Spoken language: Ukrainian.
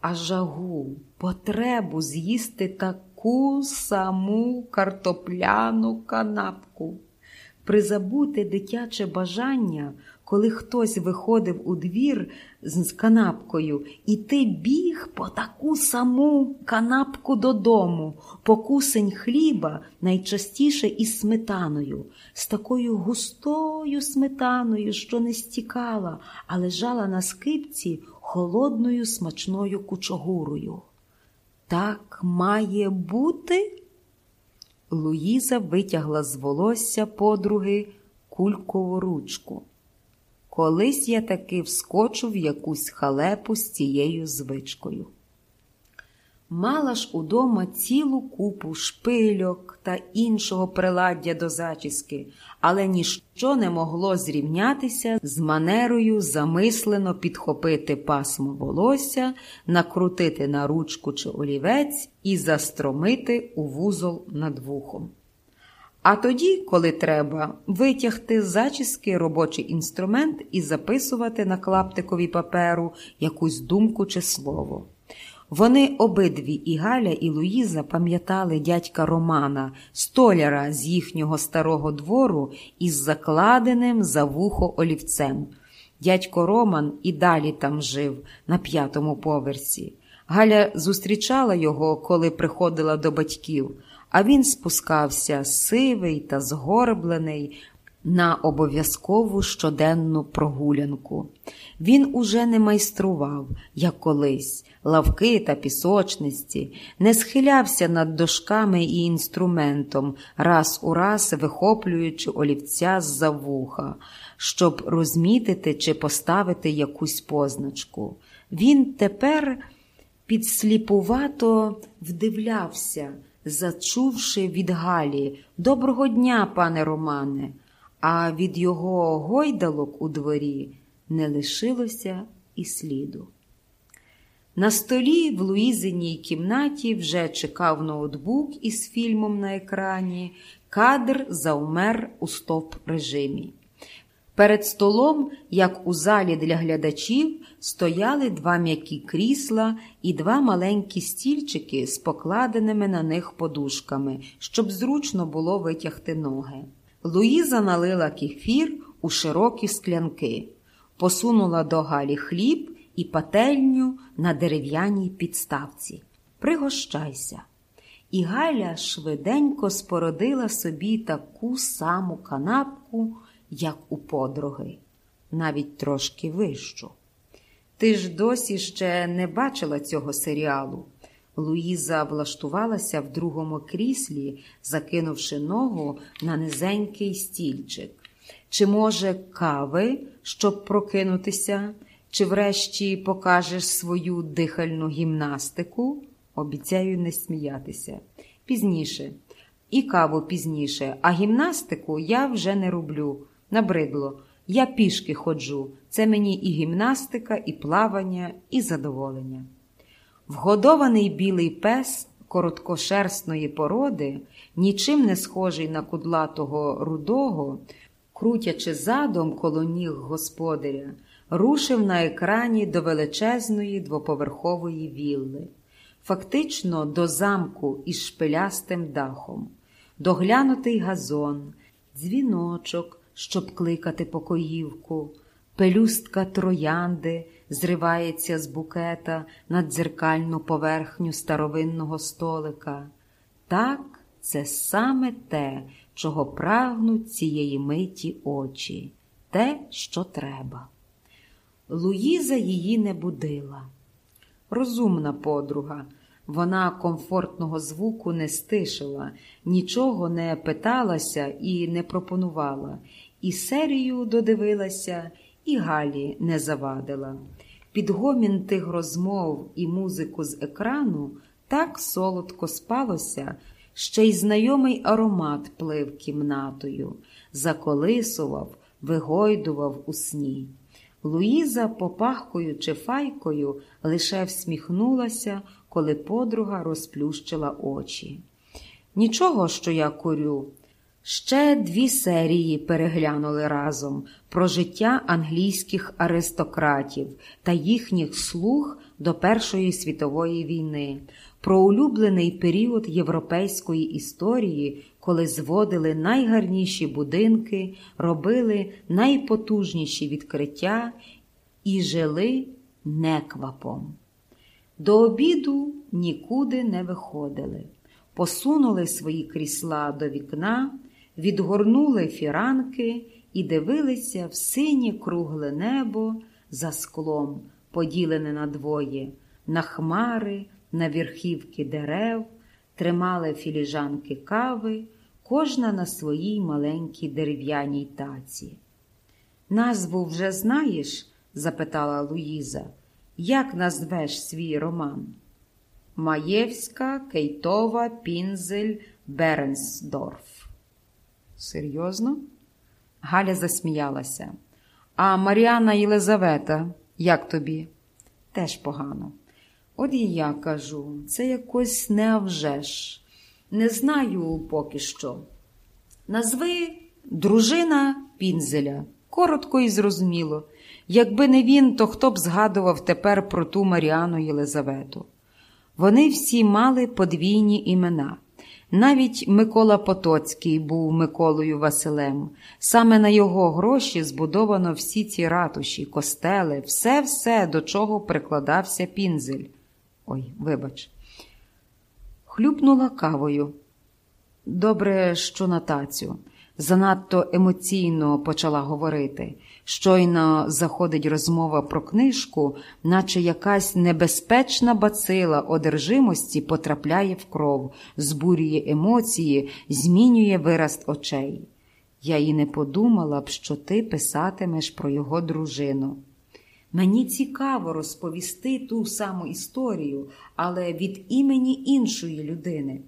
а жагу, потребу з'їсти таку саму картопляну канапку. Призабути дитяче бажання, коли хтось виходив у двір з канапкою, і ти біг по таку саму канапку додому, по кусень хліба, найчастіше із сметаною, з такою густою сметаною, що не стікала, а лежала на скипці холодною смачною кучогурою. Так має бути? Луїза витягла з волосся подруги кулькову ручку. Колись я таки вскочу в якусь халепу з цією звичкою. Мала ж удома цілу купу шпильок та іншого приладдя до зачіски, але ніщо не могло зрівнятися з манерою замислено підхопити пасмо волосся, накрутити на ручку чи олівець і застромити у вузол над вухом. А тоді, коли треба, витягти з зачіски робочий інструмент і записувати на клаптикові паперу якусь думку чи слово. Вони обидві і Галя, і Луїза пам'ятали дядька Романа, столяра з їхнього старого двору із закладеним за вухо олівцем. Дядько Роман і далі там жив, на п'ятому поверсі. Галя зустрічала його, коли приходила до батьків, а він спускався сивий та згорблений на обов'язкову щоденну прогулянку. Він уже не майстрував, як колись, лавки та пісочниці, не схилявся над дошками і інструментом, раз у раз вихоплюючи олівця з-за вуха, щоб розмітити чи поставити якусь позначку. Він тепер підсліпувато вдивлявся, зачувши від Галі Доброго дня, пане Романе, а від його гойдалок у дворі не лишилося і сліду. На столі в Луїзиній кімнаті вже чекав ноутбук із фільмом на екрані, кадр заумер у стоп режимі. Перед столом, як у залі для глядачів, стояли два м'які крісла і два маленькі стільчики з покладеними на них подушками, щоб зручно було витягти ноги. Луїза налила кефір у широкі склянки, посунула до Галі хліб і пательню на дерев'яній підставці. Пригощайся. І Галя швиденько спородила собі таку саму канапку, як у подруги, навіть трошки вищу. Ти ж досі ще не бачила цього серіалу. Луїза влаштувалася в другому кріслі, закинувши ногу на низенький стільчик. Чи, може, кави, щоб прокинутися, чи врешті покажеш свою дихальну гімнастику? Обіцяю не сміятися. Пізніше. І каву пізніше, а гімнастику я вже не роблю. Набридло. Я пішки ходжу. Це мені і гімнастика, і плавання, і задоволення. Вгодований білий пес короткошерстної породи, нічим не схожий на кудлатого рудого, крутячи задом коло ніг господаря, рушив на екрані до величезної двоповерхової вілли, фактично до замку із шпилястим дахом, доглянутий газон, дзвіночок, щоб кликати покоївку, пелюстка троянди зривається з букета на дзеркальну поверхню старовинного столика. Так, це саме те, чого прагнуть цієї миті очі, те, що треба. Луїза її не будила. Розумна подруга. Вона комфортного звуку не стишила, нічого не питалася і не пропонувала, і серію додивилася, і Галі не завадила. Під гомін тих розмов і музику з екрану так солодко спалося, ще й знайомий аромат плив кімнатою, заколисував, вигойдував у сні. Луїза, попахкуючи файкою, лише всміхнулася, коли подруга розплющила очі. Нічого, що я курю. Ще дві серії переглянули разом про життя англійських аристократів та їхніх слуг до Першої світової війни, про улюблений період європейської історії, коли зводили найгарніші будинки, робили найпотужніші відкриття і жили неквапом. До обіду нікуди не виходили, посунули свої крісла до вікна, відгорнули фіранки і дивилися в синє кругле небо за склом, поділене на двоє, на хмари, на верхівки дерев, тримали філіжанки кави, кожна на своїй маленькій дерев'яній таці. Назву вже знаєш? запитала Луїза. Як назвеш свій роман? Маєвська, Кейтова, Пінзель, Беренсдорф. Серйозно? Галя засміялася. А Маріана Єлизавета, як тобі? Теж погано. От і я кажу, це якось не авжеш. Не знаю поки що. Назви дружина Пінзеля. Коротко і зрозуміло. Якби не він, то хто б згадував тепер про ту Маріану Єлизавету? Вони всі мали подвійні імена. Навіть Микола Потоцький був Миколою Василем. Саме на його гроші збудовано всі ці ратуші, костели, все-все, до чого прикладався пінзель. Ой, вибач. Хлюпнула кавою. Добре, що на тацю. Занадто емоційно почала говорити. Щойно заходить розмова про книжку, наче якась небезпечна бацила одержимості потрапляє в кров, збурює емоції, змінює вираз очей. Я і не подумала б, що ти писатимеш про його дружину. Мені цікаво розповісти ту саму історію, але від імені іншої людини.